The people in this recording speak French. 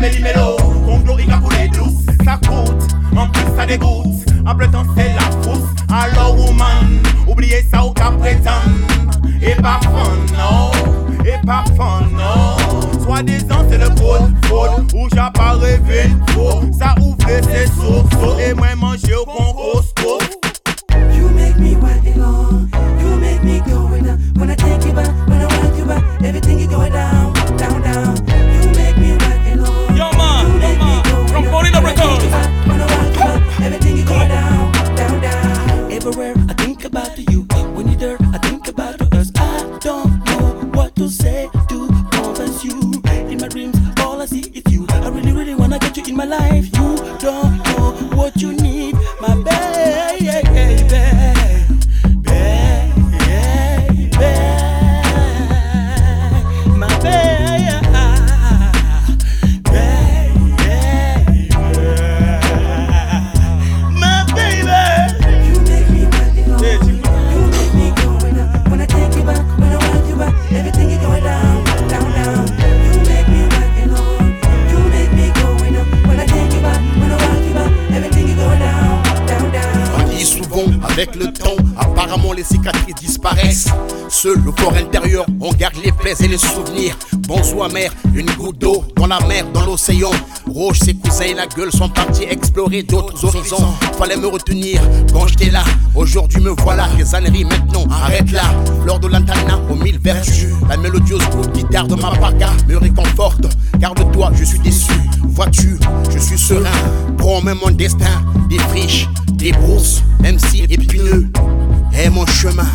Amélie Mélo, Congo, il a coulé douce. Ça coûte, en plus ça dégoûte. Après tant c'est la frousse. Alors, woman, oubliez ça au cas. Et pas fun, non. Et pas fun, non. Soit disant c'est le code, code. Où j'apparais vite, faux. Ça ouvre ses sources. Et moi manger au Congo. What to say to convince you. In my dreams, all I see is you. I really, really wanna get you in my life. You don't know what you need, avec le temps, apparemment les cicatrices disparaissent. Seul le corps intérieur, on garde les plaies et les souvenirs. Bons ou amers, une goutte d'eau dans la mer, dans l'océan. Roche, ses cousins et la gueule sont partis explorer d'autres horizons. Fallait me retenir quand j'étais là. Aujourd'hui me voilà, les âneries maintenant, arrête là. Fleur de lantana aux mille vertus. La mélodieuse coup de guitare de ma parka me réconforte. Garde-toi, je suis déçu. Vois-tu, je suis serein. Promets mon destin, des débrousse, même si épineux est mon chemin.